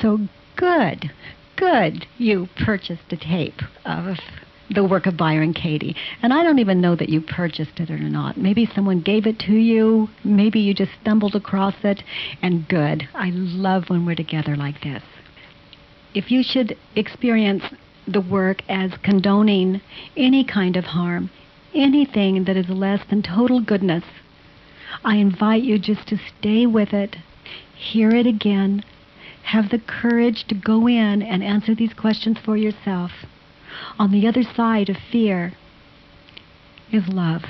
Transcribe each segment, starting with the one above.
So good, good you purchased a tape of the work of Byron Katie. And I don't even know that you purchased it or not. Maybe someone gave it to you. Maybe you just stumbled across it. And good. I love when we're together like this. If you should experience the work as condoning any kind of harm, anything that is less than total goodness, I invite you just to stay with it, hear it again, have the courage to go in and answer these questions for yourself. On the other side of fear is love.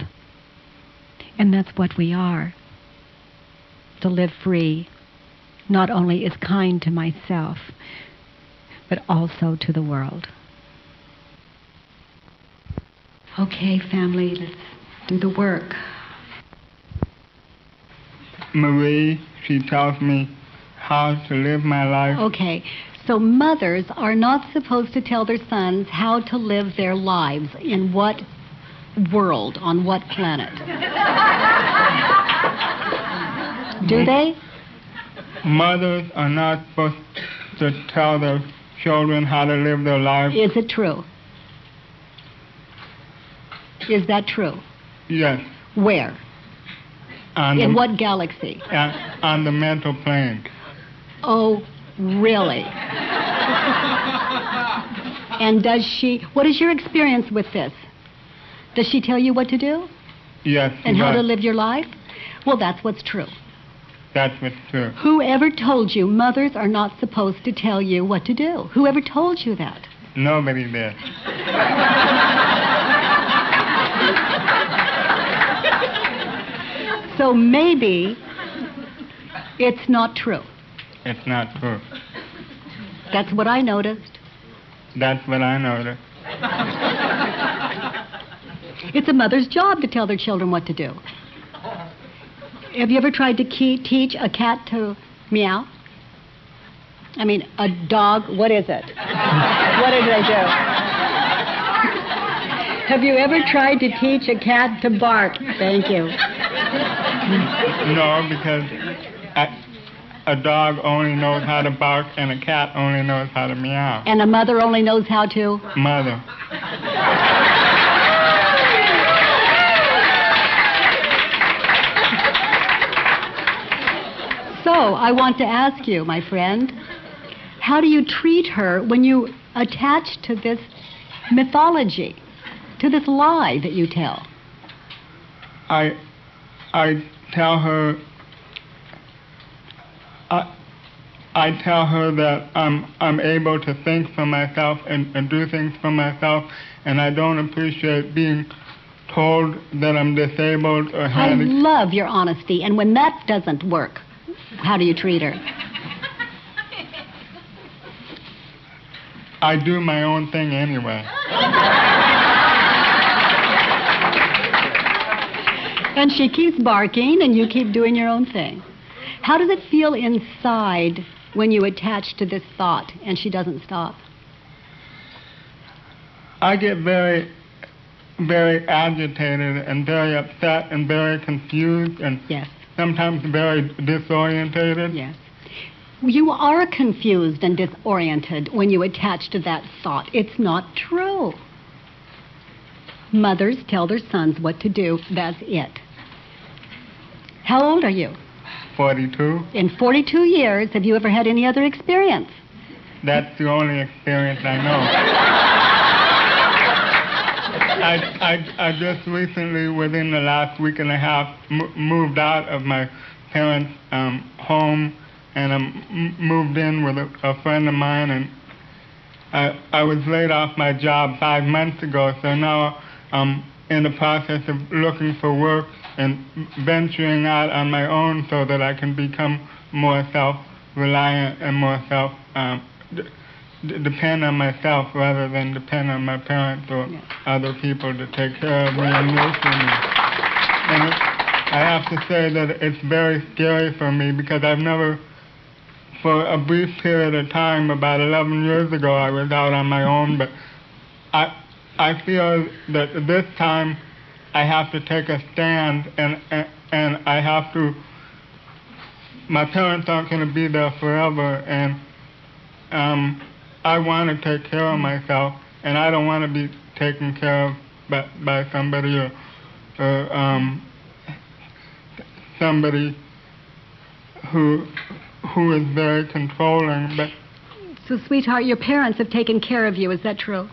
And that's what we are. To live free not only is kind to myself, but also to the world. Okay, family, let's do the work. Marie, she tells me how to live my life. Okay, so mothers are not supposed to tell their sons how to live their lives in what world, on what planet. Do they? Mothers are not supposed to tell their children how to live their lives. Is it true? Is that true? Yes. Where? On In the, what galaxy? on, on the mental plane. Oh, really? and does she, what is your experience with this? Does she tell you what to do Yes. and how to live your life? Well, that's what's true. That's what's true. Whoever told you mothers are not supposed to tell you what to do? Whoever told you that? Nobody did. So maybe it's not true. It's not true. That's what I noticed. That's what I noticed. It's a mother's job to tell their children what to do. Have you ever tried to key, teach a cat to meow? I mean, a dog, what is it? what did they do? Have you ever tried to teach a cat to bark? Thank you. No, because a dog only knows how to bark and a cat only knows how to meow. And a mother only knows how to. Mother. So, I want to ask you, my friend, how do you treat her when you attach to this mythology, to this lie that you tell? I I tell her I I tell her that I'm I'm able to think for myself and, and do things for myself and I don't appreciate being told that I'm disabled or I love your honesty, and when that doesn't work, how do you treat her? I do my own thing anyway. And she keeps barking, and you keep doing your own thing. How does it feel inside when you attach to this thought and she doesn't stop? I get very very agitated and very upset and very confused and Yes, sometimes very disorientated. yes. You are confused and disoriented when you attach to that thought. It's not true. Mothers tell their sons what to do. That's it. How old are you? 42. In 42 years, have you ever had any other experience? That's the only experience I know. I, I, I just recently, within the last week and a half, m- moved out of my parents' um, home and I m- moved in with a, a friend of mine. And I, I was laid off my job five months ago, so now I'm in the process of looking for work and venturing out on my own so that I can become more self-reliant and more self um, d- d- depend on myself rather than depend on my parents or Yeah. other people to take care of me and nurture me. And it, I have to say that it's very scary for me because I've never, for a brief period of time, about 11 years ago, I was out on my own, but I, I feel that this time I have to take a stand and, and, and I have to, my parents aren't going to be there forever and um, I want to take care of myself, and I don't want to be taken care of by, by somebody or, or um, somebody who who is very controlling. But So, sweetheart, your parents have taken care of you. Is that true?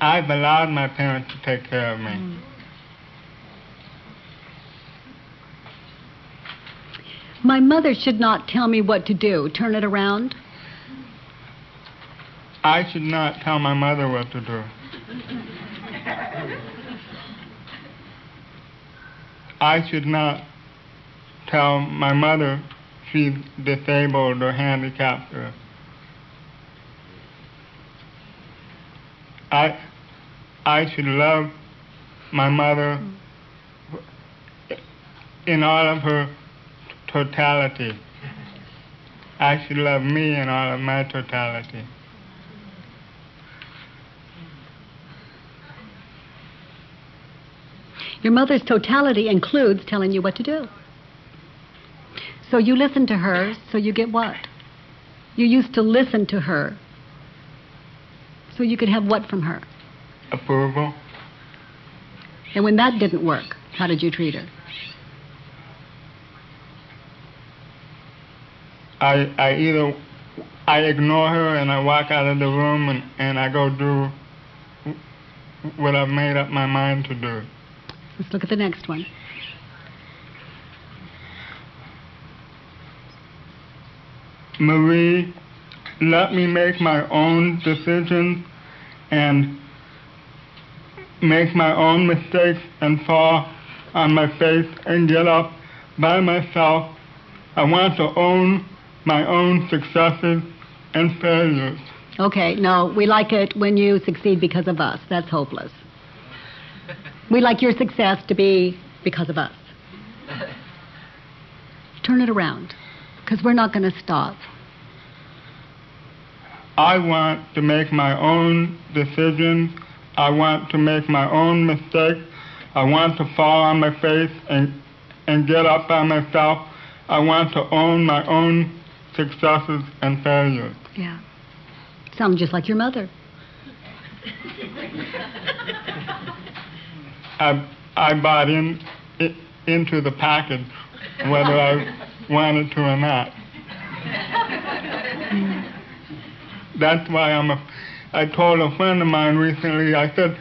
I've allowed my parents to take care of me. My mother should not tell me what to do. Turn it around. I should not tell my mother what to do. I should not tell my mother she's disabled or handicapped. Or I, I should love my mother in all of her totality. I should love me in all of my totality. Your mother's totality includes telling you what to do. So you listen to her, so you get what? You used to listen to her, so you could have what from her? Approval. And when that didn't work, how did you treat her? I, I either I ignore her and I walk out of the room and, and I go do what I've made up my mind to do. Let's look at the next one. Marie, let me make my own decisions and make my own mistakes and fall on my face and get up by myself. I want to own my own successes and failures. Okay, no, we like it when you succeed because of us. That's hopeless. We like your success to be because of us. Turn it around, because we're not going to stop. I want to make my own decisions. I want to make my own mistakes. I want to fall on my face and, and get up by myself. I want to own my own successes and failures. Yeah. Sounds just like your mother. I, I bought in, into the package, whether I wanted to or not. That's why I'm a. I told a friend of mine recently. I said,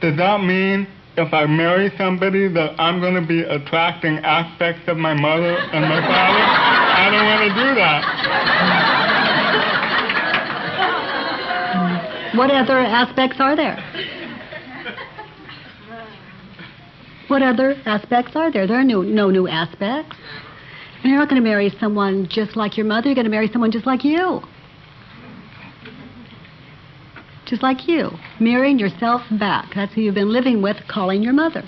"Does that mean if I marry somebody that I'm going to be attracting aspects of my mother and my father? I don't want to do that." What other aspects are there? What other aspects are there? There are no, no new aspects. And you're not going to marry someone just like your mother. You're going to marry someone just like you. Just like you. Mirroring yourself back. That's who you've been living with, calling your mother.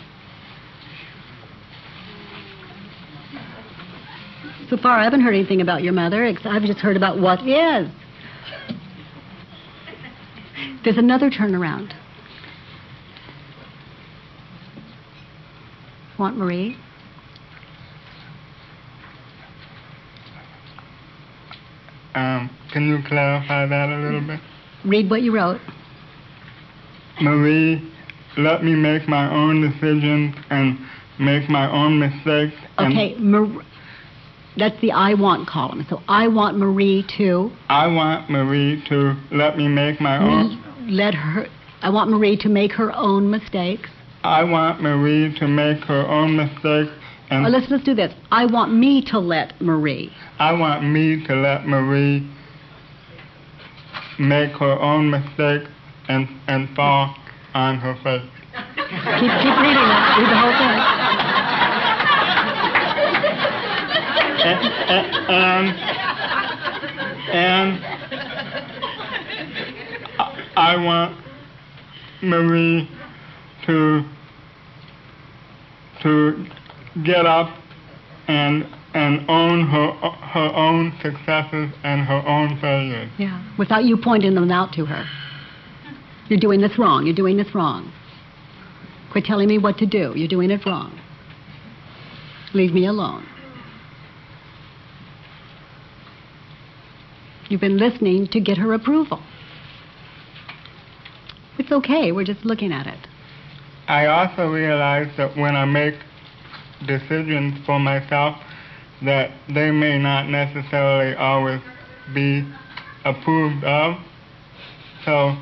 So far, I haven't heard anything about your mother. I've just heard about what is. There's another turnaround. Want Marie? Um, can you clarify that a little bit? Read what you wrote. Marie, let me make my own decisions and make my own mistakes. and Okay, Mar- that's the I want column. So I want Marie to I want Marie to let me make my own. let her. I want Marie to make her own mistakes. I want Marie to make her own mistakes, and Oh, let's let's do this. I want me to let Marie. I want me to let Marie make her own mistakes and and fall on her face. Keep keep reading it. Read the whole thing. Uh, uh, um, and and I- I want Marie to to get up and and own her her own successes and her own failures. Yeah. Without you pointing them out to her. You're doing this wrong. You're doing this wrong. Quit telling me what to do. You're doing it wrong. Leave me alone. You've been listening to get her approval. It's okay. We're just looking at it. I also realize that when I make decisions for myself, that they may not necessarily always be approved of. So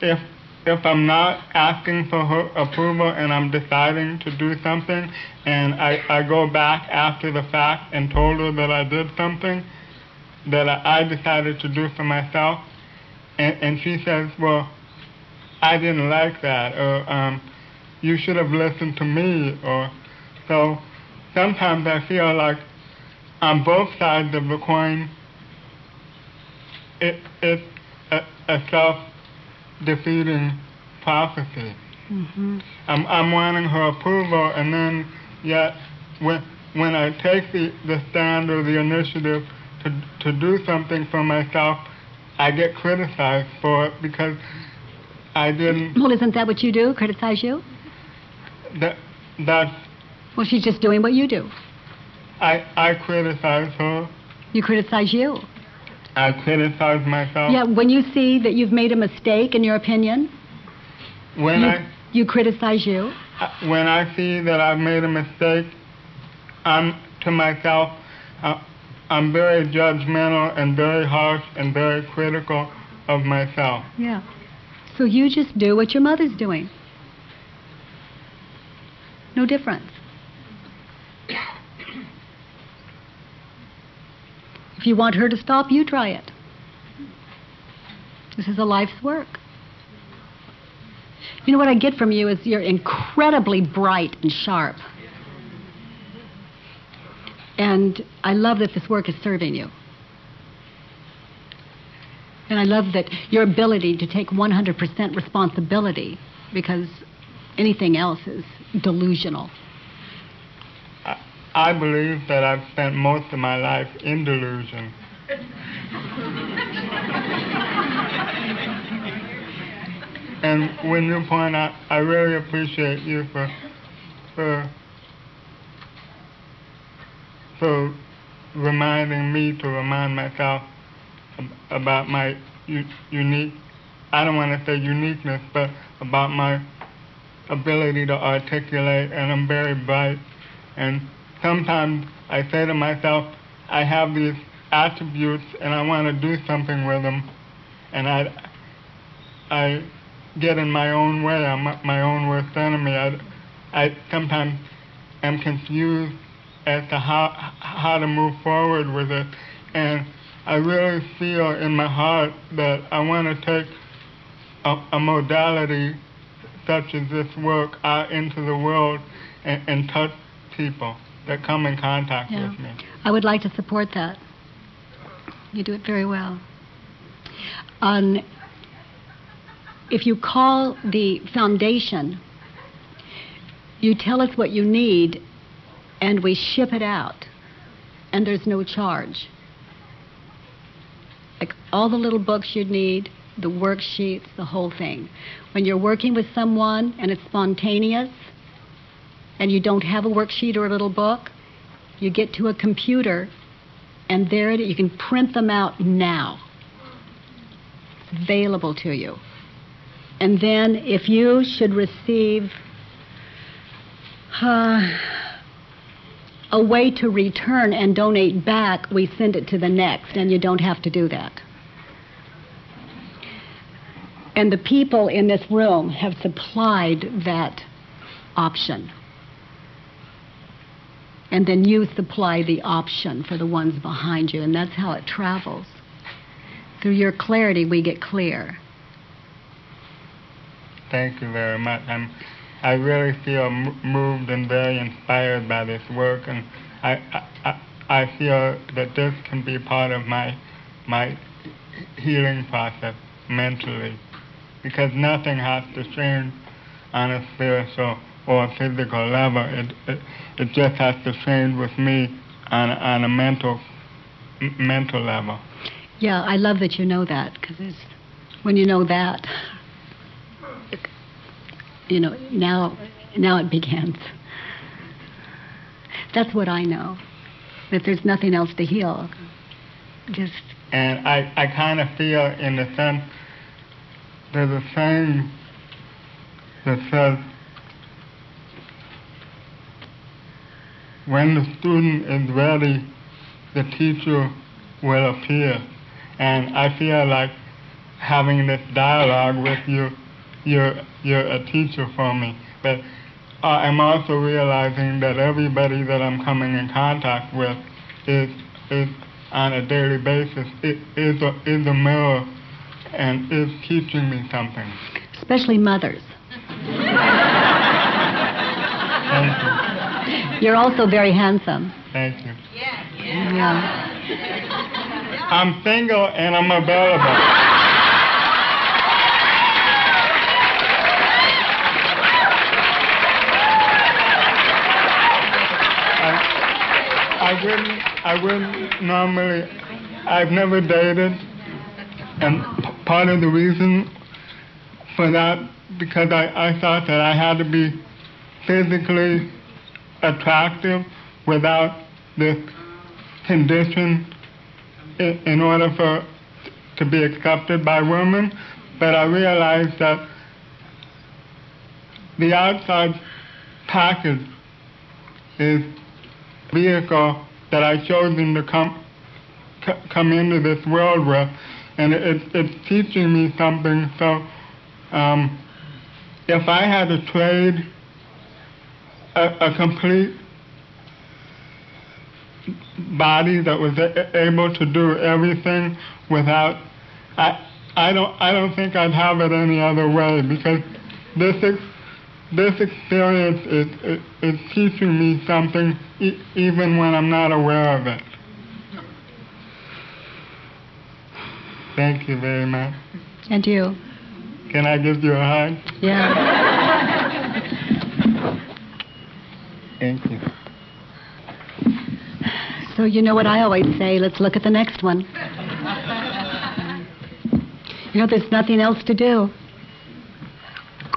if if I'm not asking for her approval and I'm deciding to do something and I, I go back after the fact and told her that I did something that I, decided to do for myself and, and she says, Well, I didn't like that or um, you should have listened to me or so sometimes I feel like on both sides of the coin it, it's a, a self-defeating prophecy. Mm-hmm. I'm, I'm wanting her approval, and then yet when when I take the, the stand or the initiative to to do something for myself, I get criticized for it because I didn't. Well, isn't that what you do? Criticize you? That that Well, she's just doing what you do. I I criticize her. You criticize you. I criticize myself. Yeah, when you see that you've made a mistake in your opinion, When you, I you criticize you. When I see that I've made a mistake, I'm to myself. Uh, I'm very judgmental and very harsh and very critical of myself. Yeah. So you just do what your mother's doing. No difference. If you want her to stop, you try it. This is a life's work. You know what I get from you is you're incredibly bright and sharp. And I love that this work is serving you. And I love that your ability to take 100% responsibility because anything else is delusional. I, I believe that I've spent most of my life in delusion. and when you point out, I really appreciate you for for for reminding me to remind myself about my unique. I don't want to say uniqueness, but about my ability to articulate, and I'm very bright. And sometimes I say to myself, I have these attributes, and I want to do something with them, and I, I get in my own way. I'm my own worst enemy. I, I sometimes am confused as to how how to move forward with it, and I really feel in my heart that I want to take a, a modality such as this work out into the world and, and touch people that come in contact Yeah. with me. I would like to support that. You do it very well. Um, if you call the foundation, you tell us what you need, and we ship it out, and there's no charge. Like all the little books you'd need, the worksheets, the whole thing. When you're working with someone and it's spontaneous, and you don't have a worksheet or a little book, you get to a computer, and there it, you can print them out now. It's available to you. And then, if you should receive uh, a way to return and donate back, we send it to the next, and you don't have to do that. And the people in this room have supplied that option. And then you supply the option for the ones behind you, and that's how it travels. Through your clarity, we get clear. Thank you very much. I'm, I really feel moved and very inspired by this work, and I, I, I feel that this can be part of my, my healing process mentally, because nothing has to change on a spiritual or a physical level. It, it, it just has to change with me on, a- on a mental, m- mental level. Yeah, I love that you know that because when you know that, you know now now it begins. That's what I know. That there's nothing else to heal. Just And I, I kind of feel, in the sense, there's a saying that says, when the student is ready, the teacher will appear. And I feel like having this dialogue with you, you're, you're a teacher for me. But uh, I'm also realizing that everybody that I'm coming in contact with is, is on a daily basis, it is a, is a mirror and is teaching me something. Especially mothers. Thank you. You're also very handsome. Thank you. Yeah. I'm single and I'm available. I, wouldn't. I wouldn't normally. I've never dated, and p- part of the reason for that because I, I thought that I had to be physically attractive without this condition in, in order for to be accepted by women. But I realized that the outside package is vehicle that I chosen to come come into this world with, and it, it's teaching me something. So, um, if I had to trade a, a complete body that was a- able to do everything without, I, I don't, I don't think I'd have it any other way because this ex, this experience is, is, is teaching me something e- even when I'm not aware of it. Thank you very much. And you? Can I give you a hug? Yeah. Thank you. So you know what I always say, let's look at the next one. You know, there's nothing else to do.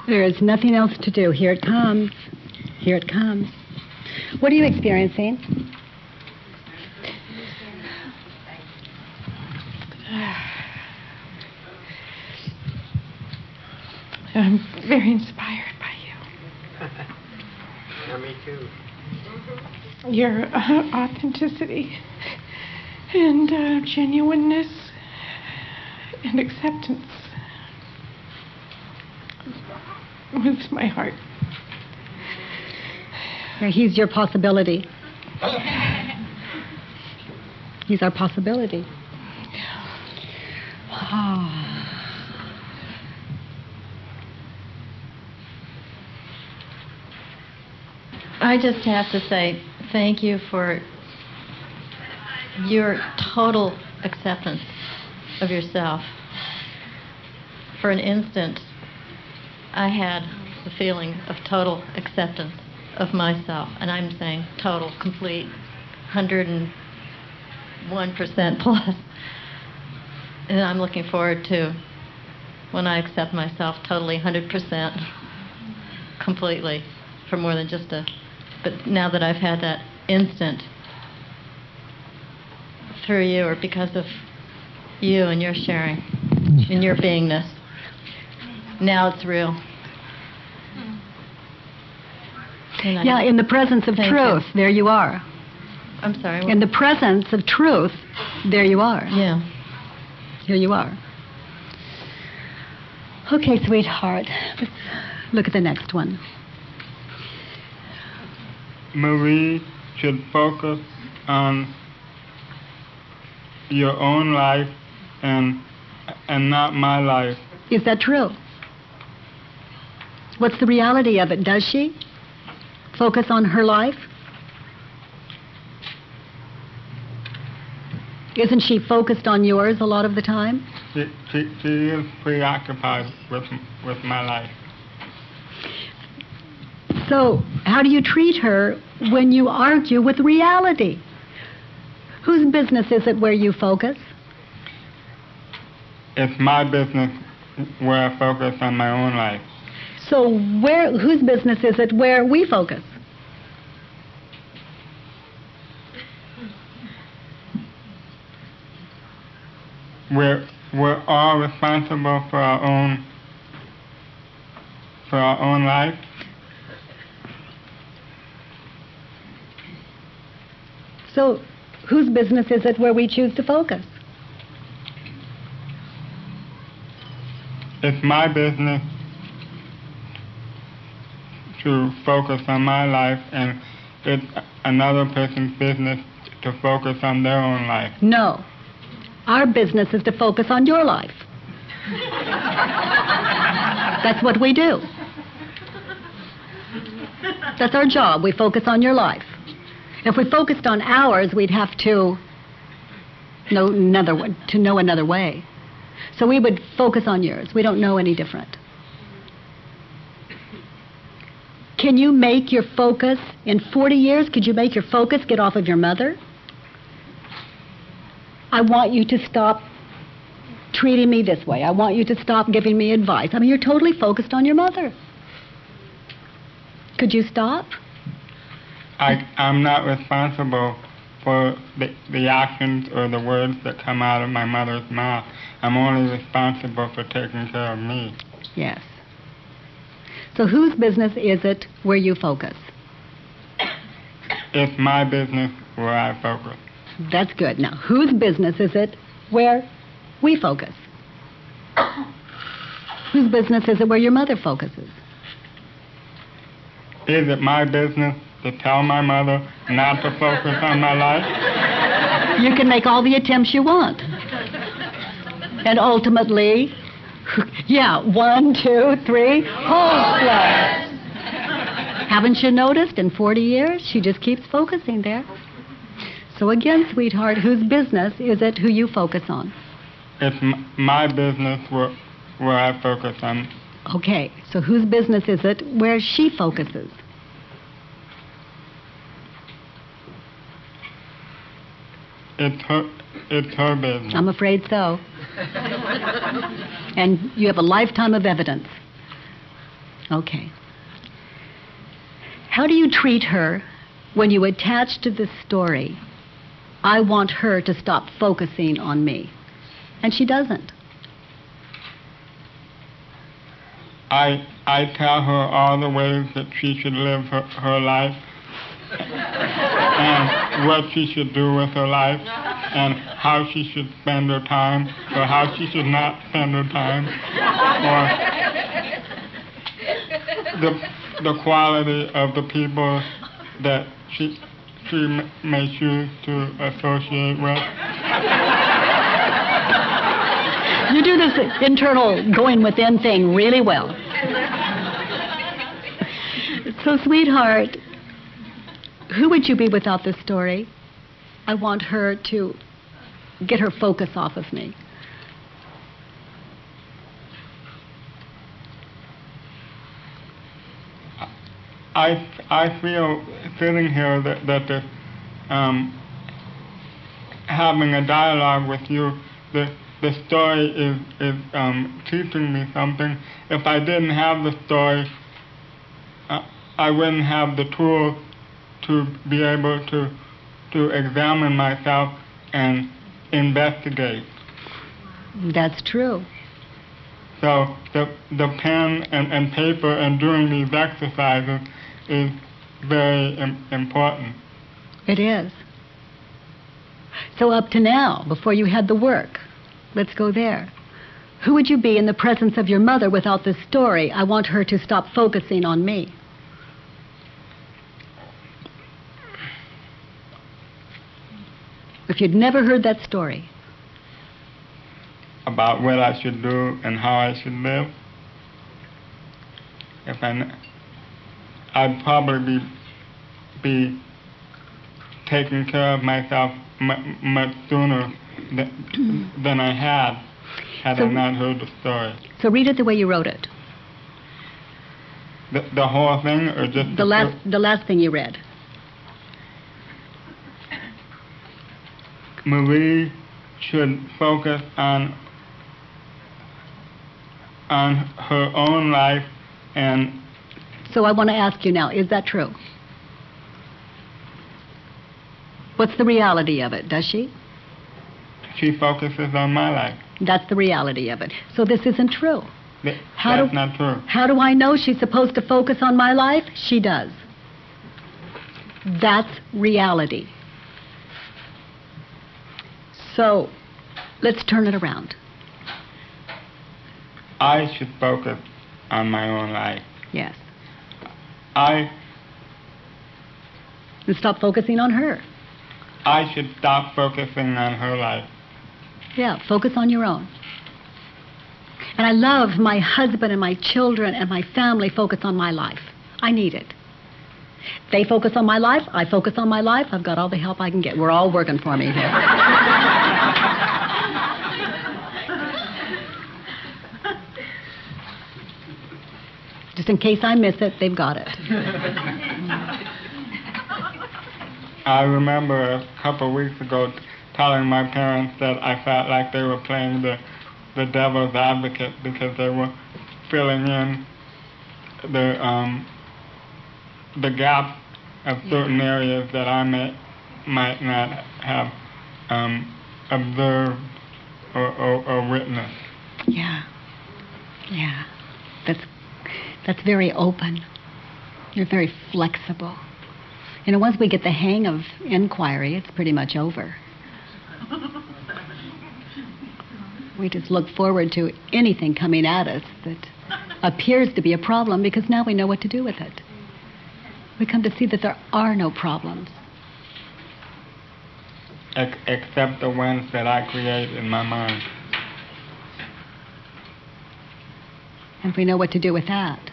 There is nothing else to do. Here it comes. Here it comes. What are you experiencing? I'm very inspired by you. Yeah, me too. Your uh, authenticity and uh, genuineness and acceptance moves my heart. Yeah, he's your possibility. He's our possibility. Ah. I just have to say thank you for your total acceptance of yourself. For an instant, I had the feeling of total acceptance of myself, and I'm saying total, complete, 101% plus. And I'm looking forward to when I accept myself totally 100% completely for more than just a but now that I've had that instant through you or because of you and your sharing and your beingness, now it's real. And I- Yeah, in the presence of Thank you. truth, there you are. I'm sorry. what- In the presence of truth, there you are. yeah. Here you are. Okay, sweetheart. Let's look at the next one. Marie should focus on your own life and and not my life. Is that true? What's the reality of it? Does she focus on her life? Isn't she focused on yours a lot of the time? She, she, she is preoccupied with with my life. So, how do you treat her when you argue with reality? Whose business is it where you focus? It's my business where I focus on my own life. So, where whose business is it where we focus? We're we're all responsible for our own for our own life. So, whose business is it where we choose to focus? It's my business to focus on my life, and it's another person's business to focus on their own life. No. Our business is to focus on your life. That's what we do. That's our job. We focus on your life. If we focused on ours, we'd have to know another one, to know another way. So we would focus on yours. We don't know any different. Can you make your focus in 40 years? Could you make your focus get off of your mother? I want you to stop treating me this way. I want you to stop giving me advice. I mean, you're totally focused on your mother. Could you stop? I, I'm not responsible for the, the actions or the words that come out of my mother's mouth. I'm only responsible for taking care of me. Yes. So, whose business is it where you focus? It's my business where I focus. That's good. Now, whose business is it where we focus? Whose business is it where your mother focuses? Is it my business to tell my mother not to focus on my life? You can make all the attempts you want. And ultimately, yeah, one, two, three, hopeless. Haven't you noticed in 40 years, she just keeps focusing there. So again, sweetheart, whose business is it who you focus on? It's m- my business where, where I focus on. Okay, so whose business is it where she focuses? It's her, it's her business. I'm afraid so. and you have a lifetime of evidence. Okay. How do you treat her when you attach to the story, I want her to stop focusing on me? And she doesn't. I, I tell her all the ways that she should live her, her life and what she should do with her life and how she should spend her time or how she should not spend her time or the, the quality of the people that she, she m- may choose to associate with. You do this internal going within thing really well. So, sweetheart, who would you be without this story? I want her to get her focus off of me. I, I feel sitting here that, that the, um, having a dialogue with you, the, the story is, is um, teaching me something. If I didn't have the story, uh, I wouldn't have the tools to be able to, to examine myself and investigate. That's true. So the, the pen and, and paper and doing these exercises is very Im- important. It is. So, up to now, before you had the work, let's go there. Who would you be in the presence of your mother without this story? I want her to stop focusing on me. If you'd never heard that story, about what I should do and how I should live. If I, I'd probably be, be taking care of myself much sooner th- than I had had So- I not heard the story. so read it the way you wrote it. The, the whole thing, or just The last, the last thing you read. Marie should focus on on her own life and So I want to ask you now, is that true? What's the reality of it? Does she? she focuses on my life. That's the reality of it. So this isn't true. Th- How That's do- not true. How do I know she's supposed to focus on my life? She does. That's reality. So let's turn it around. I should focus on my own life. Yes. I And stop focusing on her. I should stop focusing on her life. Yeah, focus on your own. And I love my husband and my children and my family focus on my life. I need it. They focus on my life. I focus on my life. I've got all the help I can get. We're all working for me here. Just in case I miss it, they've got it. I remember a couple of weeks ago telling my parents that I felt like they were playing the the devil's advocate because they were filling in the um, the gap of certain areas that I may, might not have um, observed or, or, or witnessed. Yeah. Yeah. That's that's very open. You're very flexible. You know, once we get the hang of inquiry, it's pretty much over. We just look forward to anything coming at us that appears to be a problem because now we know what to do with it. We come to see that there are no problems. except the ones that I create in my mind. And we know what to do with that.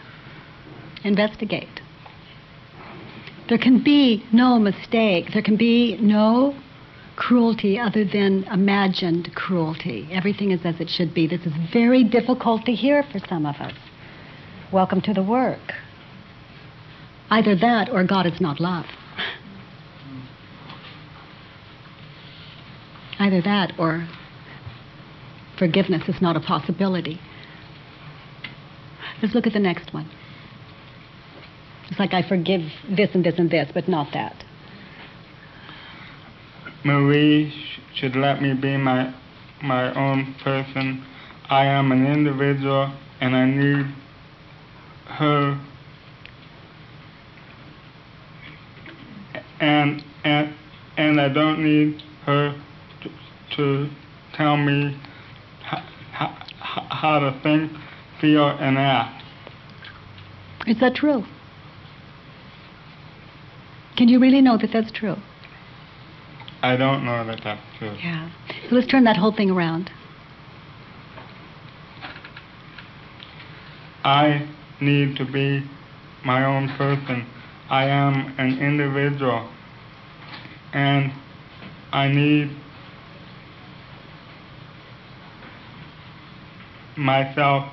Investigate. There can be no mistake. There can be no cruelty other than imagined cruelty. Everything is as it should be. This is very difficult to hear for some of us. Welcome to the work. Either that or God is not love. Either that or forgiveness is not a possibility. Let's look at the next one. It's like I forgive this and this and this, but not that. Marie should let me be my my own person. I am an individual, and I need her. And and and I don't need her to, to tell me how, how, how to think, feel, and act. Is that true? Can you really know that that's true? I don't know that that's true. Yeah. So let's turn that whole thing around. I need to be my own person. I am an individual. And I need myself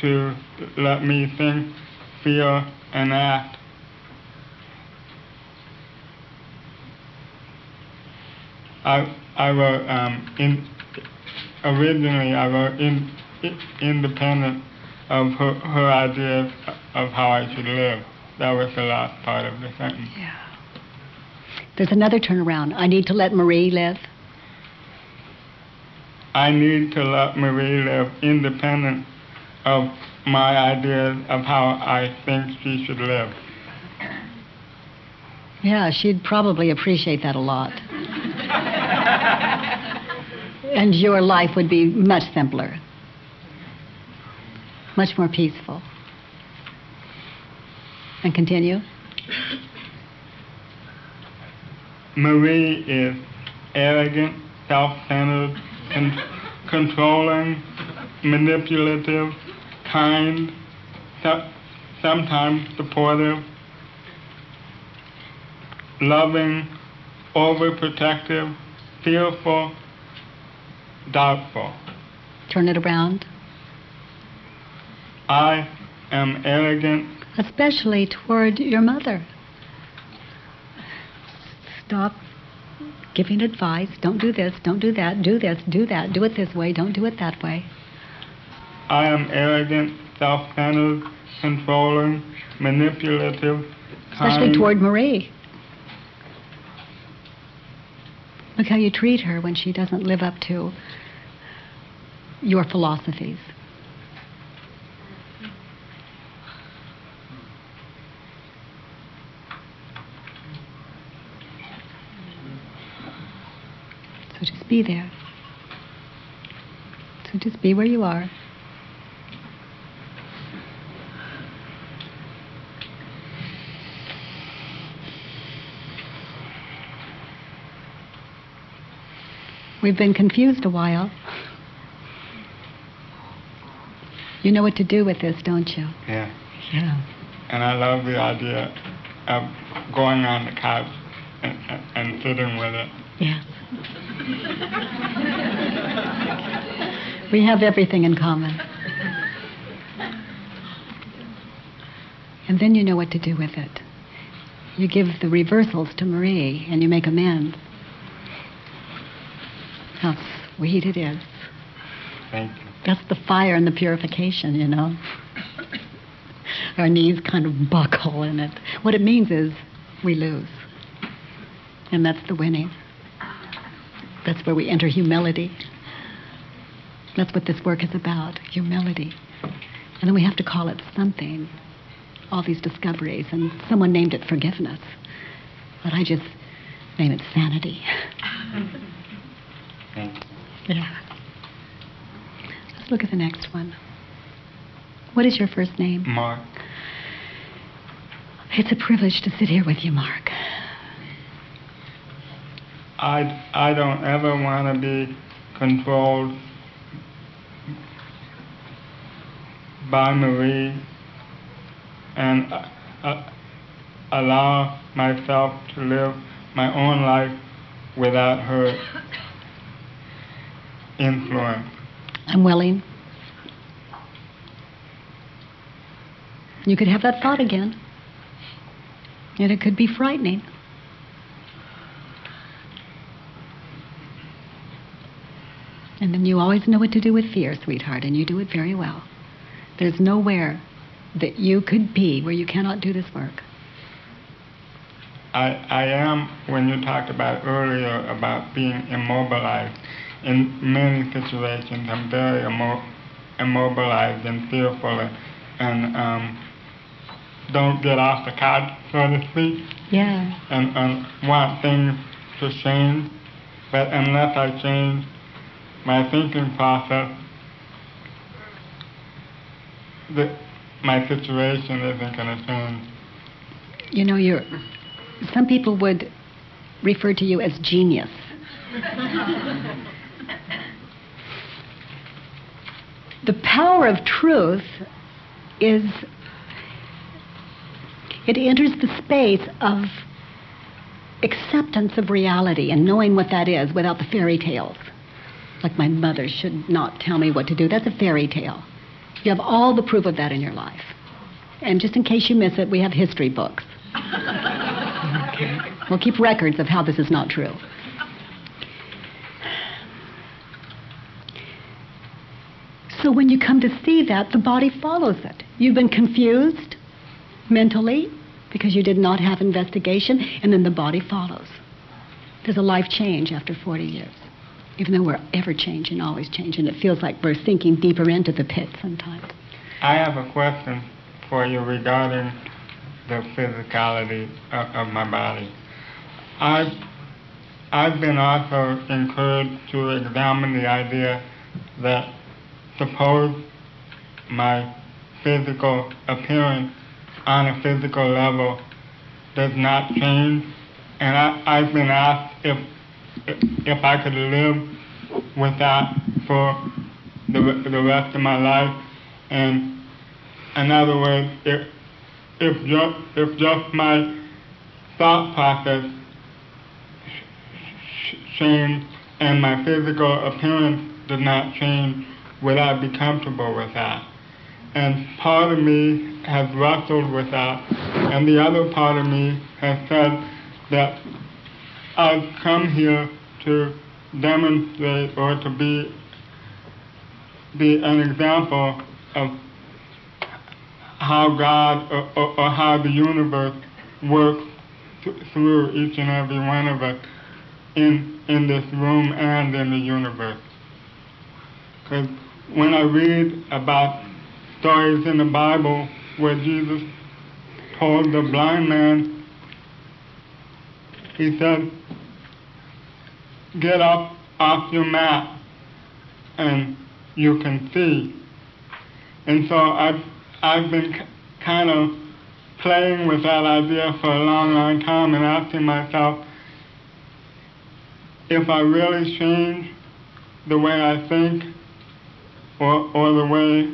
to let me think, feel, and act. I, I wrote um, in originally I wrote in, i- independent of her, her ideas of how I should live. That was the last part of the sentence. Yeah. There's another turnaround. I need to let Marie live. I need to let Marie live independent of my ideas of how I think she should live. Yeah, she'd probably appreciate that a lot. and your life would be much simpler, much more peaceful. And continue. Marie is arrogant, self-centered, con- controlling, manipulative, kind, so- sometimes supportive, loving, overprotective, fearful, doubtful. Turn it around. I am arrogant, especially toward your mother. Stop giving advice. Don't do this, don't do that, do this, do that, do it this way, don't do it that way. I am arrogant, self-centered, controlling, manipulative, Especially toward Marie. Look how you treat her when she doesn't live up to your philosophies. So just be there. So just be where you are. We've been confused a while. You know what to do with this, don't you? Yeah. Yeah. And I love the idea of going on the couch and, and, and sitting with it. Yes. we have everything in common. And then you know what to do with it. You give the reversals to Marie and you make amends. How sweet it is. Thank you. That's the fire and the purification, you know. Our knees kind of buckle in it. What it means is we lose. And that's the winning. That's where we enter humility. That's what this work is about humility. And then we have to call it something. All these discoveries. And someone named it forgiveness. But I just name it sanity. Yeah. Let's look at the next one. What is your first name? Mark, It's a privilege to sit here with you, Mark. I, I don't ever want to be controlled by Marie and uh, uh, allow myself to live my own life without her influence. I'm willing. You could have that thought again. And it could be frightening. And then you always know what to do with fear, sweetheart, and you do it very well. There's nowhere that you could be where you cannot do this work. I, I am, when you talked about earlier about being immobilized, in many situations I'm very immo- immobilized and fearful and, and um, don't get off the couch, so to speak, Yeah. and, and want things to change. But unless I change my thinking process, the, my situation isn't going to change. You know, you're. Some people would refer to you as genius. the power of truth is. It enters the space of acceptance of reality and knowing what that is without the fairy tales. Like my mother should not tell me what to do. That's a fairy tale. You have all the proof of that in your life. And just in case you miss it, we have history books. Okay. We'll keep records of how this is not true. So when you come to see that, the body follows it. You've been confused mentally because you did not have investigation, and then the body follows. There's a life change after 40 years, even though we're ever changing, always changing. It feels like we're sinking deeper into the pit sometimes. I have a question for you regarding the physicality of, of my body. I've, I've been also encouraged to examine the idea that suppose my physical appearance on a physical level does not change, and I, I've been asked if, if I could live with that for the, the rest of my life, and in other words, if if just if just my thought process changed and my physical appearance did not change, would I be comfortable with that? And part of me has wrestled with that, and the other part of me has said that I've come here to demonstrate or to be be an example of how God or, or, or how the universe works th- through each and every one of us in in this room and in the universe. Because when I read about stories in the Bible where Jesus told the blind man, he said, "Get up off your mat, and you can see." And so I've I've been k- kind of playing with that idea for a long, long time and asking myself if I really change the way I think or, or the way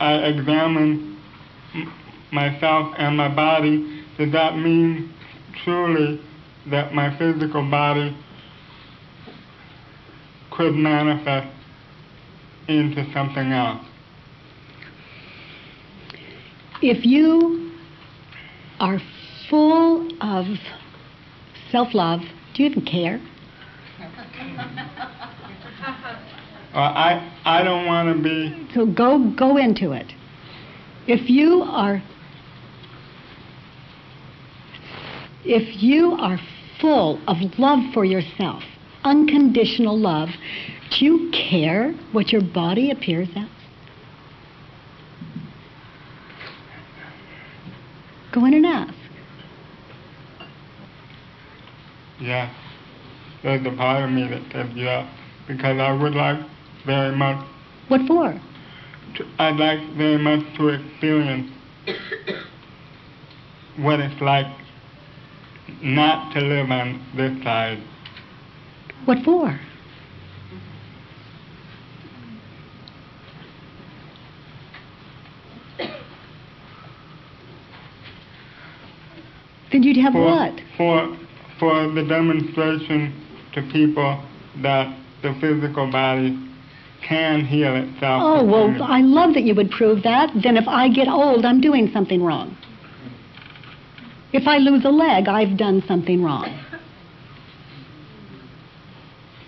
I examine myself and my body, does that mean truly that my physical body could manifest into something else? If you are full of self love, do you even care? Or I, I don't want to be So go go into it. If you are if you are full of love for yourself, unconditional love, do you care what your body appears as? Go in and ask. Yeah. There's a part of me that says yes, because I would like very much, What for? to, I'd like very much to experience what it's like not to live on this side. What for? Then you'd have for, what? For, for the demonstration to people that the physical body can heal itself. Oh, well, I love that you would prove that. Then if I get old, I'm doing something wrong. If I lose a leg, I've done something wrong.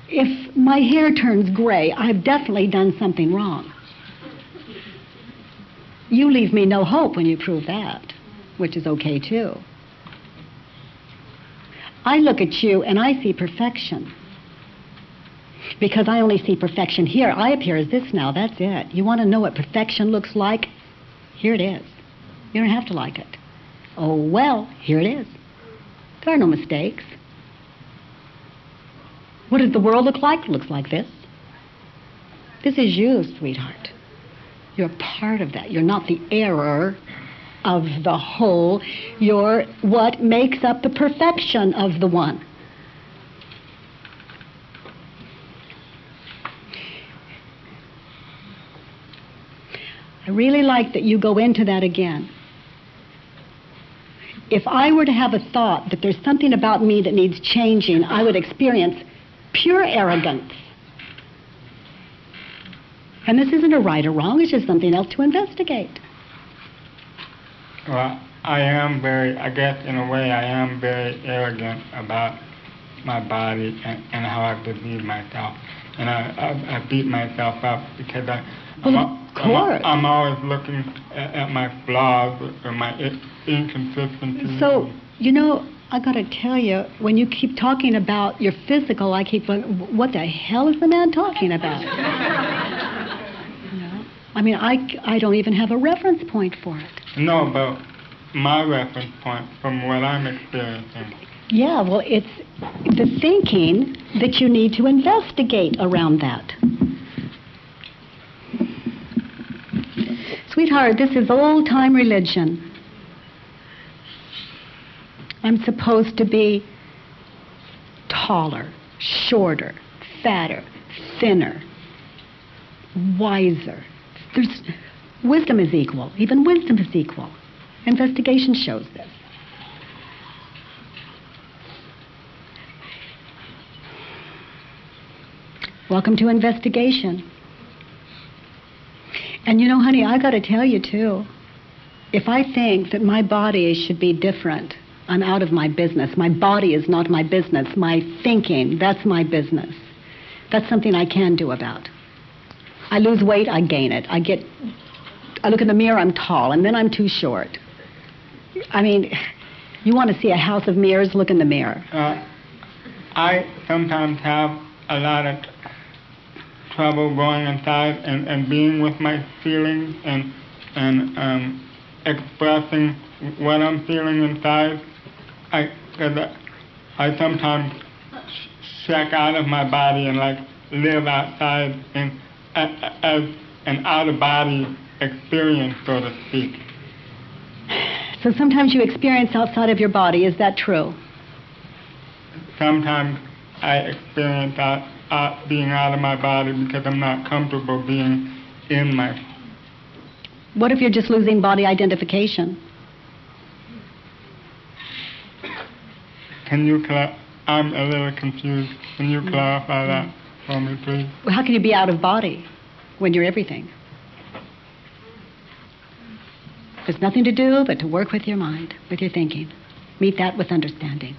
If my hair turns gray, I've definitely done something wrong. You leave me no hope when you prove that, which is okay too. I look at you and I see perfection. Because I only see perfection here. I appear as this now, that's it. You want to know what perfection looks like? Here it is. You don't have to like it. Oh, well, here it is. There are no mistakes. What does the world look like? It looks like this. This is you, sweetheart. You're part of that. You're not the error of the whole. You're what makes up the perfection of the one. I really like that you go into that again. If I were to have a thought that there's something about me that needs changing, I would experience pure arrogance. And this isn't a right or wrong, it's just something else to investigate. Well, I am very, I guess in a way, I am very arrogant about my body and, and how I perceive myself. And I, I, I beat myself up because I, I'm, Well, al- of I'm. I'm always looking at, at my flaws or my inconsistencies. So, you know, I got to tell you, when you keep talking about your physical, I keep going, what the hell is the man talking about? You know? I mean, I, I don't even have a reference point for it. No, but my reference point from what I'm experiencing. Yeah, well, it's the thinking that you need to investigate around that. Sweetheart, this is old time religion. I'm supposed to be taller, shorter, fatter, thinner, wiser. There's, wisdom is equal. Even wisdom is equal. Investigation shows this. Welcome to investigation. And you know, honey, I got to tell you too. If I think that my body should be different, I'm out of my business. My body is not my business. My thinking, that's my business. That's something I can do about. I lose weight, I gain it. I get I look in the mirror, I'm tall, and then I'm too short. I mean, you want to see a house of mirrors, look in the mirror. Uh, I sometimes have a lot of trouble going inside and, and being with my feelings and and um, expressing what I'm feeling inside. I cause I, I sometimes check out of my body and like live outside in as an out of body experience, so to speak. So sometimes you experience outside of your body. Is that true? Sometimes I experience out, out being out of my body because I'm not comfortable being in my. What if you're just losing body identification? Can you cla- I'm a little confused. Can you clarify that for me, please? Well, how can you be out of body when you're everything? There's nothing to do but to work with your mind, with your thinking. Meet that with understanding.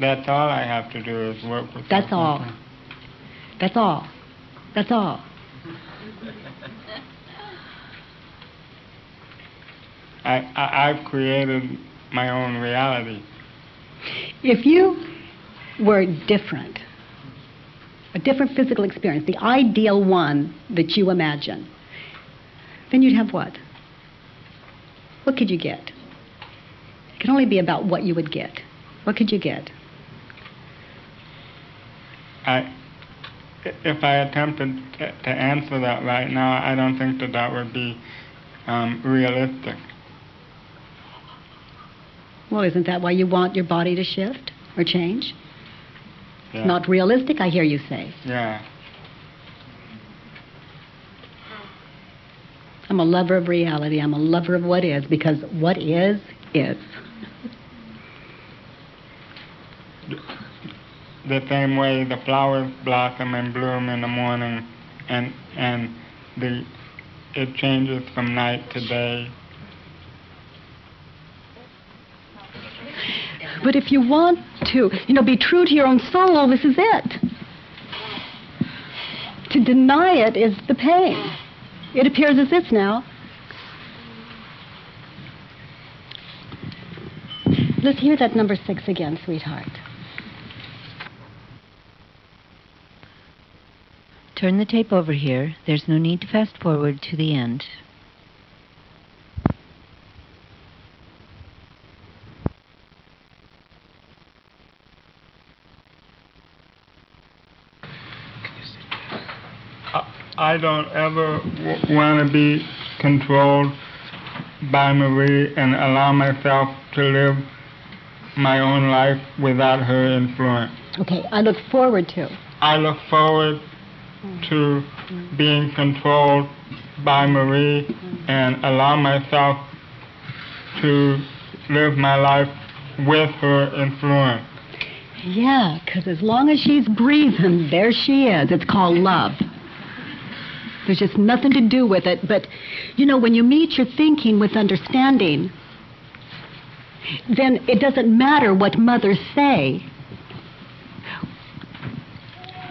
That's all I have to do is work with. That's all. That's all. That's all. I, I I've created my own reality. If you were different, a different physical experience, the ideal one that you imagine, then you'd have what? What could you get? It can only be about what you would get. What could you get? I, if I attempted to, to answer that right now, I don't think that that would be um, realistic. Well, isn't that why you want your body to shift or change? Yeah. Not realistic, I hear you say. Yeah. I'm a lover of reality. I'm a lover of what is because what is, is. The same way the flowers blossom and bloom in the morning, and and the it changes from night to day. But if you want to, you know, be true to your own soul, this is it. To deny it is the pain. It appears as if now. Let's hear that number six again, sweetheart. Turn the tape over here. There's no need to fast forward to the end. I, I don't ever w- want to be controlled by Marie and allow myself to live my own life without her influence. Okay, I look forward to. I look forward to being controlled by Marie and allow myself to live my life with her influence. Yeah, because as long as she's breathing, there she is. It's called love. There's just nothing to do with it. But, you know, when you meet your thinking with understanding, then it doesn't matter what mothers say.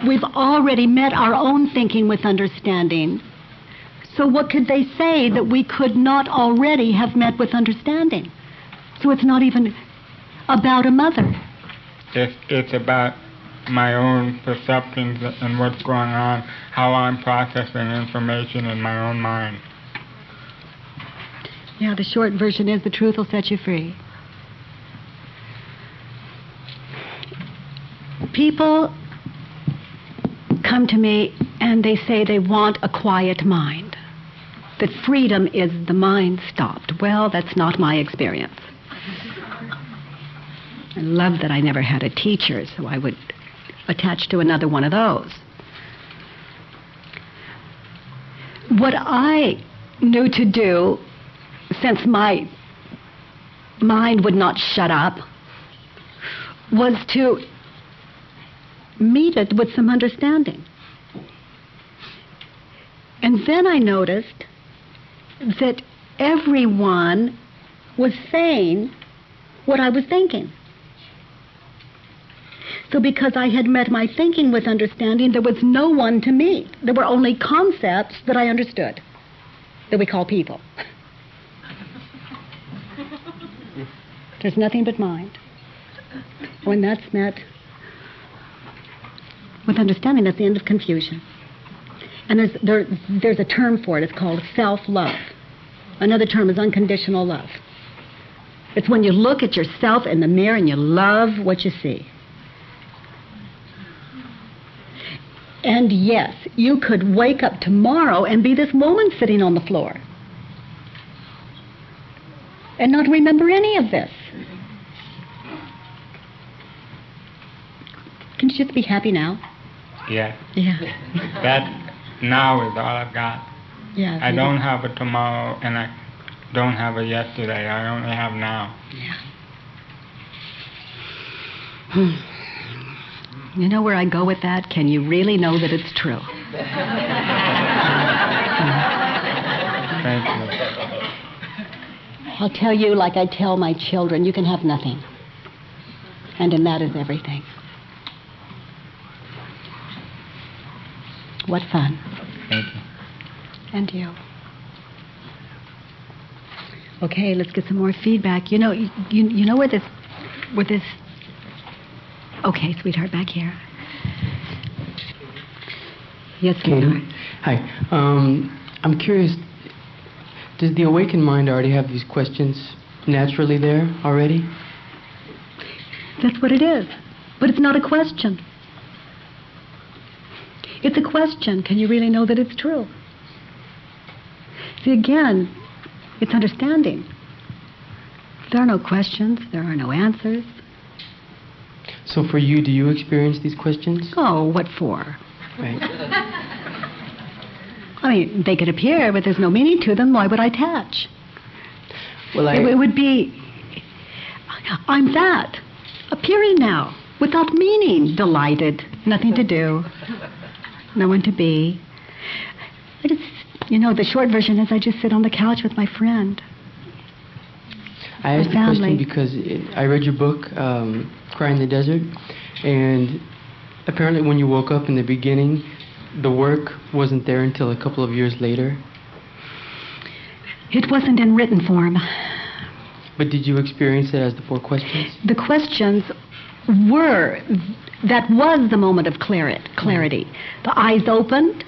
We've already met our own thinking with understanding. So, what could they say that we could not already have met with understanding? So, it's not even about a mother. It's, it's about my own perceptions and what's going on, how I'm processing information in my own mind. Yeah, the short version is the truth will set you free. People come to me and they say they want a quiet mind, that freedom is the mind stopped. Well, that's not my experience. I love that I never had a teacher, so I would attach to another one of those. What I knew to do, since my mind would not shut up, was to meet it with some understanding. And then I noticed that everyone was saying what I was thinking. So, because I had met my thinking with understanding, there was no one to meet. There were only concepts that I understood, that we call people. There's nothing but mind. When that's met, with understanding. That's the end of confusion. And there's, there, there's a term for it. It's called self love. Another term is unconditional love. It's when you look at yourself in the mirror and you love what you see. And yes, you could wake up tomorrow and be this woman sitting on the floor and not remember any of this. Can you just be happy now? Yeah. Yeah. That now is all I've got. Yeah. I don't have a tomorrow and I don't have a yesterday. I only have now. Yeah. You know where I go with that? Can you really know that it's true? Thank you. I'll tell you, like I tell my children, you can have nothing. And in that is everything. What fun. Thank you. And you. Okay, let's get some more feedback. You know, you, you know where this, where this. Okay, sweetheart, back here. Yes, sweetheart. Hi. Um, I'm curious. Does the awakened mind already have these questions naturally there already? That's what it is. But it's not a question. It's a question. Can you really know that it's true? See, again, it's understanding. There are no questions, there are no answers. So for you, do you experience these questions? Oh, what for? Right. I mean, they could appear, but there's no meaning to them. Why would I attach? Well, I. It, it would be, I'm that, appearing now, without meaning, delighted, nothing to do, no one to be. I just, you know, the short version is I just sit on the couch with my friend. I asked the question because it, I read your book, um, Cry in the Desert, and apparently when you woke up in the beginning, the work wasn't there until a couple of years later. It wasn't in written form. But did you experience it as the four questions? The questions were, that was the moment of clarity. clarity. The eyes opened,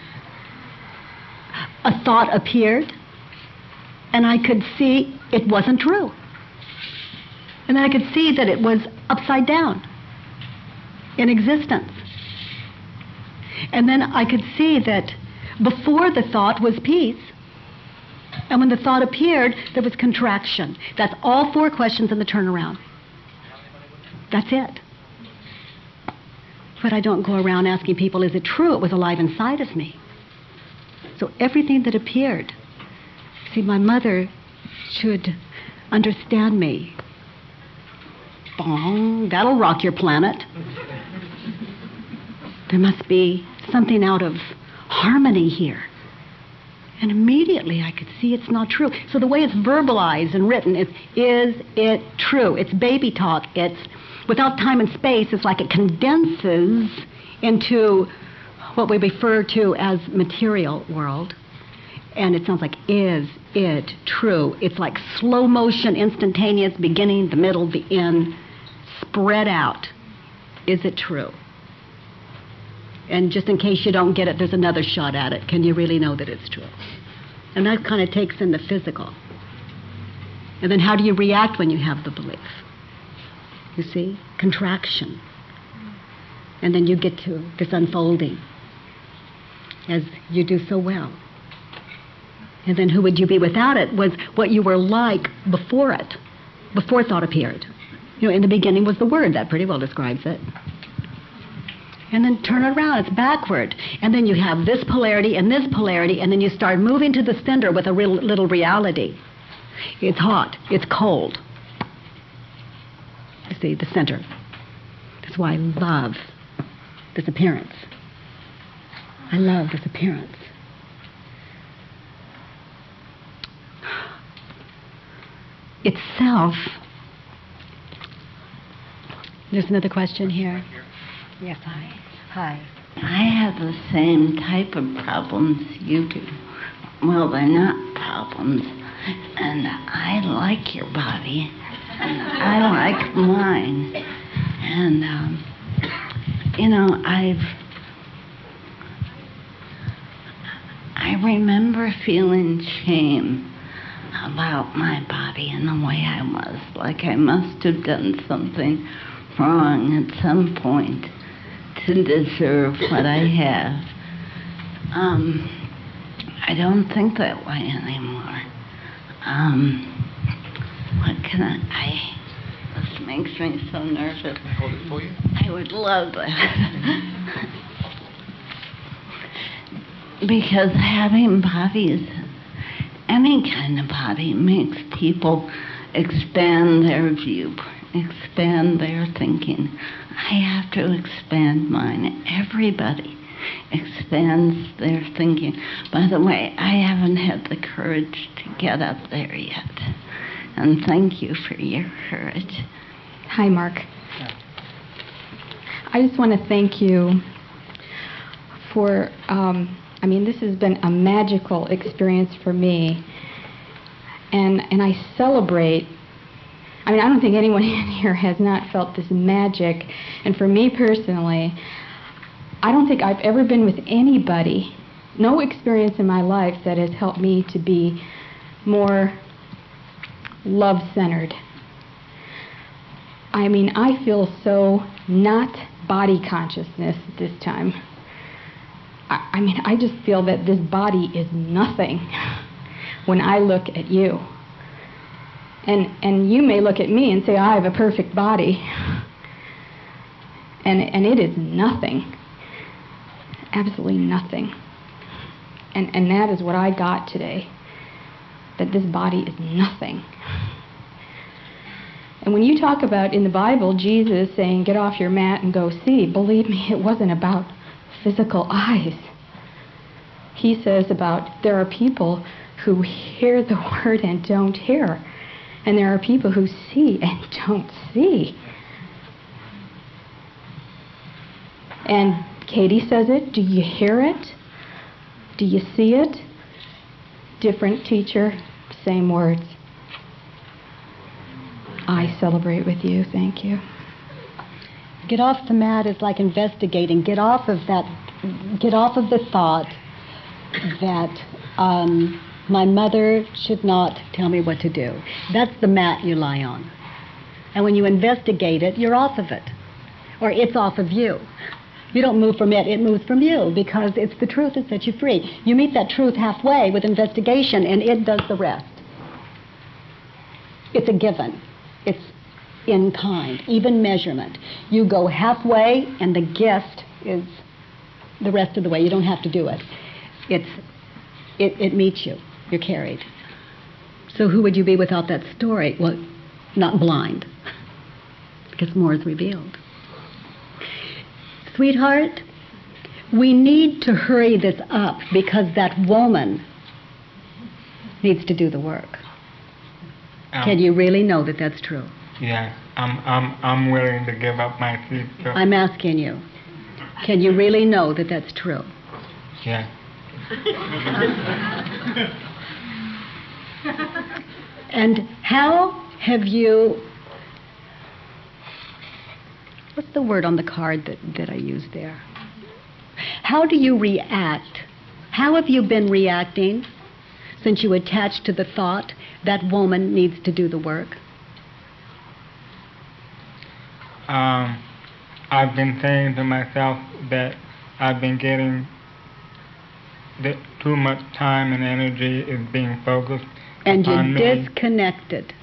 a thought appeared, and I could see it wasn't true. And then I could see that it was upside down in existence. And then I could see that before the thought was peace. And when the thought appeared, there was contraction. That's all four questions in the turnaround. That's it. But I don't go around asking people, is it true? It was alive inside of me. So everything that appeared. See, my mother should understand me. Bong, that'll rock your planet. There must be something out of harmony here. And immediately I could see it's not true. So the way it's verbalized and written is, is it true? It's baby talk. It's without time and space. It's like it condenses into what we refer to as material world. And it sounds like, is it true? It's like slow motion, instantaneous, beginning, the middle, the end, spread out. Is it true? And just in case you don't get it, there's another shot at it. Can you really know that it's true? And that kind of takes in the physical. And then how do you react when you have the belief? You see? Contraction. And then you get to this unfolding, as you do so well. And then who would you be without it was what you were like before it, before thought appeared. You know, in the beginning was the word. That pretty well describes it and then turn it around. It's backward. And then you have this polarity and this polarity, and then you start moving to the center with a real little reality. It's hot. It's cold. You see, the center. That's why I love this appearance. I love this appearance. Itself. There's another question here. Yes, hi. Hi. I have the same type of problems you do. Well, they're not problems. And I like your body. I like mine. And, um, you know, I've. I remember feeling shame about my body and the way I was. Like I must have done something wrong at some point to deserve what I have. Um, I don't think that way anymore. Um, what can I, I this makes me so nervous. Can I hold it for you? I would love that. because having bodies, any kind of body, makes people expand their view, expand their thinking. I have to expand mine. Everybody expands their thinking. By the way, I haven't had the courage to get up there yet. And thank you for your courage. Hi, Mark. I just want to thank you for, um, I mean, this has been a magical experience for me. And, and I celebrate, I mean, I don't think anyone in here has not felt this magic. And for me personally, I don't think I've ever been with anybody, no experience in my life that has helped me to be more love centered. I mean, I feel so not body consciousness this time. I, I mean, I just feel that this body is nothing when I look at you. And, and you may look at me and say, I have a perfect body. And, and it is nothing. Absolutely nothing. And, and that is what I got today that this body is nothing. And when you talk about in the Bible Jesus saying, get off your mat and go see, believe me, it wasn't about physical eyes. He says about there are people who hear the word and don't hear, and there are people who see and don't see. And Katie says it. Do you hear it? Do you see it? Different teacher, same words. I celebrate with you. Thank you. Get off the mat is like investigating. Get off of that. Get off of the thought that um, my mother should not tell me what to do. That's the mat you lie on. And when you investigate it, you're off of it, or it's off of you. You don't move from it, it moves from you because it's the truth that sets you free. You meet that truth halfway with investigation, and it does the rest. It's a given, it's in kind, even measurement. You go halfway, and the gift is the rest of the way. You don't have to do it. It's, it, it meets you, you're carried. So, who would you be without that story? Well, not blind, because more is revealed. Sweetheart, we need to hurry this up because that woman needs to do the work. Um, Can you really know that that's true? Yeah, I'm, I'm, I'm willing to give up my seat. So, I'm asking you. Can you really know that that's true? yeah. And how have you. What's the word on the card that, that I used there? How do you react? How have you been reacting since you attached to the thought that woman needs to do the work? Um, I've been saying to myself that I've been getting that too much time and energy is being focused And you're me. disconnected.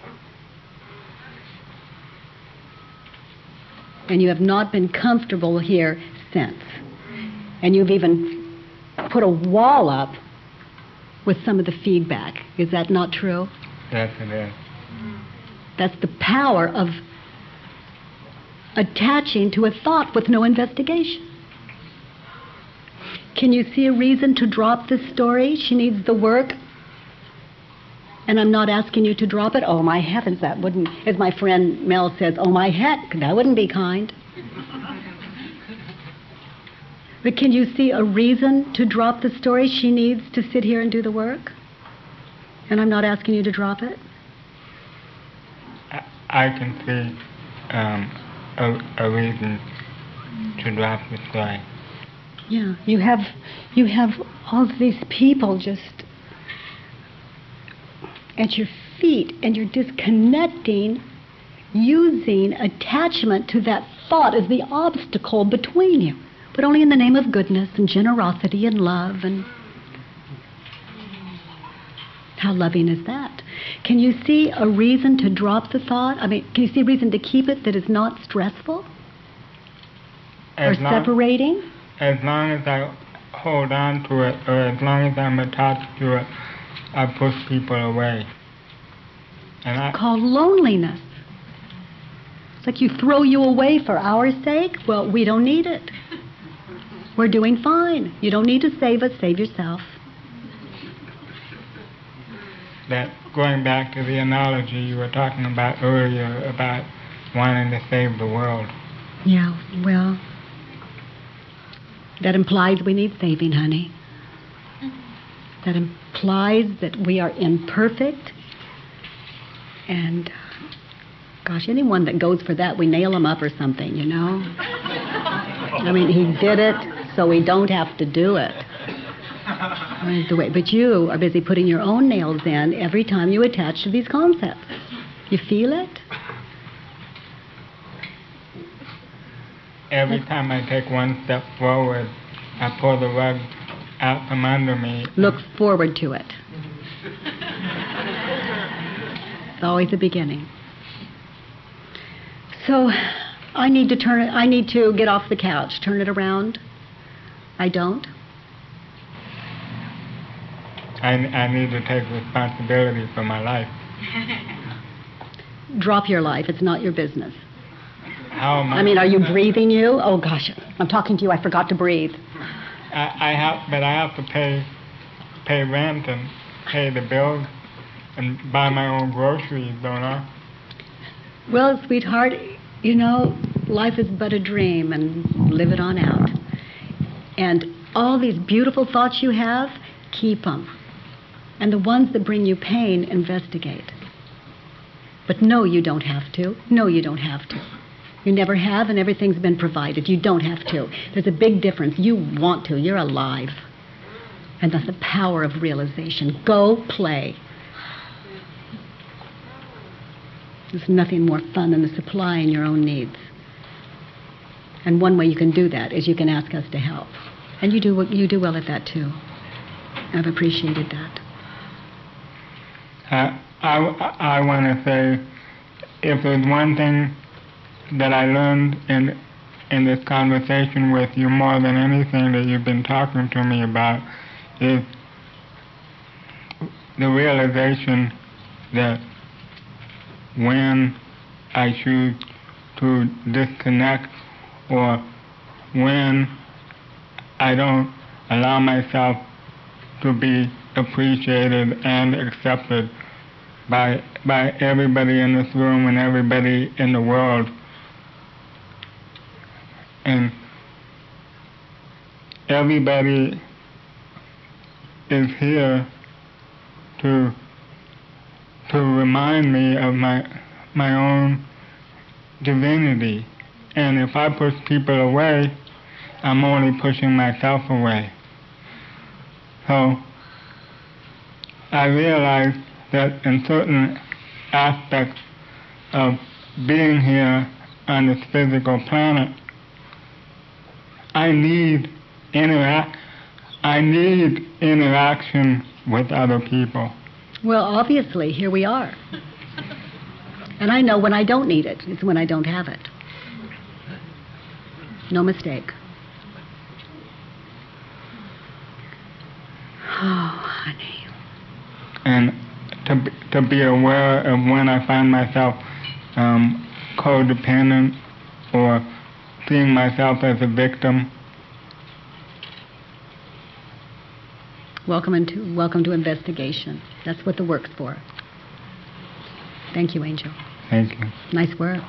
And you have not been comfortable here since. And you've even put a wall up with some of the feedback. Is that not true? Yes, it is. That's the power of attaching to a thought with no investigation. Can you see a reason to drop this story? She needs the work. And I'm not asking you to drop it. Oh, my heavens, that wouldn't, as my friend Mel says, oh, my heck, that wouldn't be kind. But can you see a reason to drop the story? She needs to sit here and do the work. And I'm not asking you to drop it. I, I can see um, a, a reason to drop the story. Yeah, you have you have all these people just at your feet and you're disconnecting using attachment to that thought as the obstacle between you, but only in the name of goodness and generosity and love and how loving is that? Can you see a reason to drop the thought? I mean, can you see a reason to keep it that is not stressful As or long- separating? as long as I hold on to it, or as long as I'm attached to it, I push people away. And I, called loneliness. It's like you throw you away for our sake. Well, we don't need it. We're doing fine. You don't need to save us, save yourself. that going back to the analogy you were talking about earlier about wanting to save the world. Yeah, well, that implies we need saving, honey. That implies that we are imperfect. And, uh, gosh, anyone that goes for that, we nail him up or something, you know? I mean, he did it, so we don't have to do it. The way. But you are busy putting your own nails in every time you attach to these concepts. You feel it? Every time I take one step forward, I pull the rug out from under me. Look forward to it. It's always the beginning. So I need to turn it, I need to get off the couch, turn it around. I don't. I, I need to take responsibility for my life. Drop your life. It's not your business. How am I? I mean, are you breathing you? Oh gosh, I'm talking to you. I forgot to breathe. I, I have, but I have to pay, pay rent and pay the bills and buy my own groceries, don't I? Well, sweetheart, you know, life is but a dream and live it on out. And all these beautiful thoughts you have, keep them. And the ones that bring you pain, investigate. But no, you don't have to. No, you don't have to. You never have, and everything's been provided. You don't have to. There's a big difference. You want to. You're alive. And that's the power of realization. Go play. There's nothing more fun than the supplying your own needs. And one way you can do that is you can ask us to help. And you do, you do well at that too. I've appreciated that. Uh, I, I, I want to say if there's one thing that I learned in, in this conversation with you more than anything that you've been talking to me about is the realization that when I choose to disconnect or when I don't allow myself to be appreciated and accepted by by everybody in this room and everybody in the world. And everybody is here to to remind me of my my own divinity. And if I push people away, I'm only pushing myself away. So I realize that in certain aspects of being here on this physical planet, I need interact I need interaction with other people. Well, obviously, here we are. And I know when I don't need it, it's when I don't have it. No mistake. Oh, honey. and to be, to be aware of when I find myself um, codependent or seeing myself as a victim. Welcome into welcome to investigation. That's what the work's for. Thank you, Angel. Thank you. Nice work.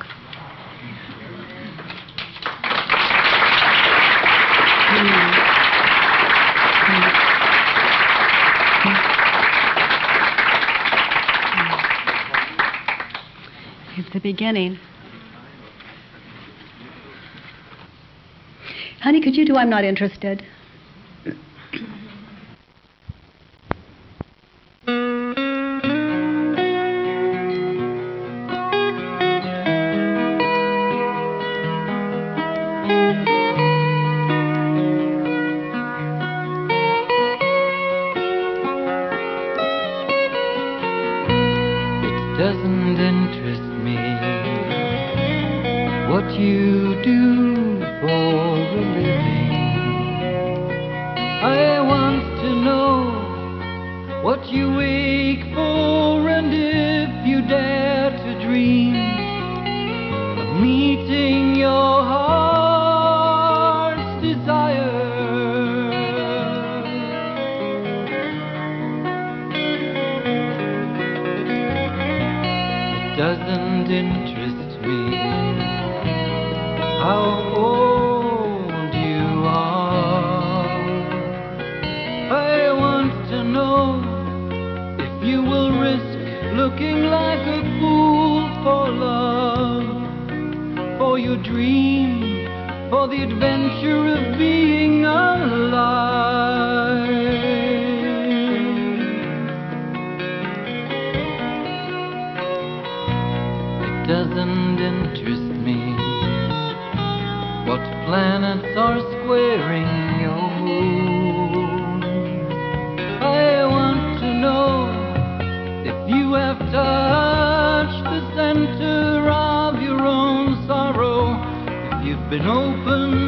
It's the beginning. Honey, could you do I'm Not Interested? doesn't interest me. What planets are squaring your moon? I want to know if you have touched the center of your own sorrow, if you've been open.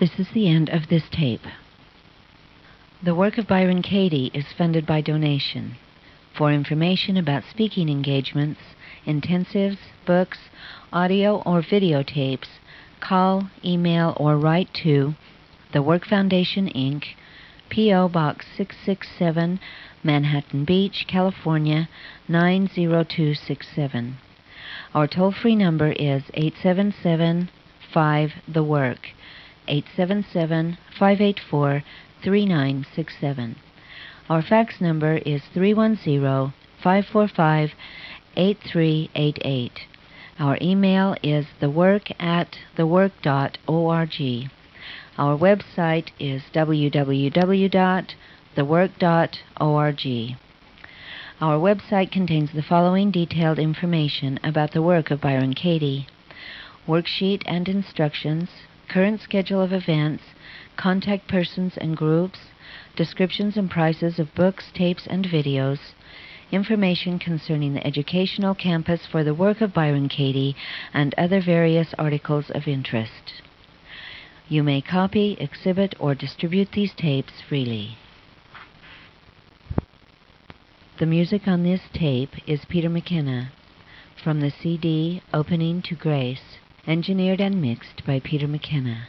This is the end of this tape. The work of Byron Katie is funded by donation. For information about speaking engagements, intensives, books, audio or videotapes, call, email, or write to The Work Foundation, Inc., P.O. Box 667, Manhattan Beach, California 90267. Our toll free number is 877 5 The Work, 877 584 3967. Our fax number is 310 545 8388. Our email is thework at thework.org. Our website is www.thework.org. Our website contains the following detailed information about the work of Byron Katie worksheet and instructions, current schedule of events, contact persons and groups, descriptions and prices of books, tapes, and videos, information concerning the educational campus for the work of Byron Katie, and other various articles of interest. You may copy, exhibit, or distribute these tapes freely. The music on this tape is Peter McKenna from the CD Opening to Grace, engineered and mixed by Peter McKenna.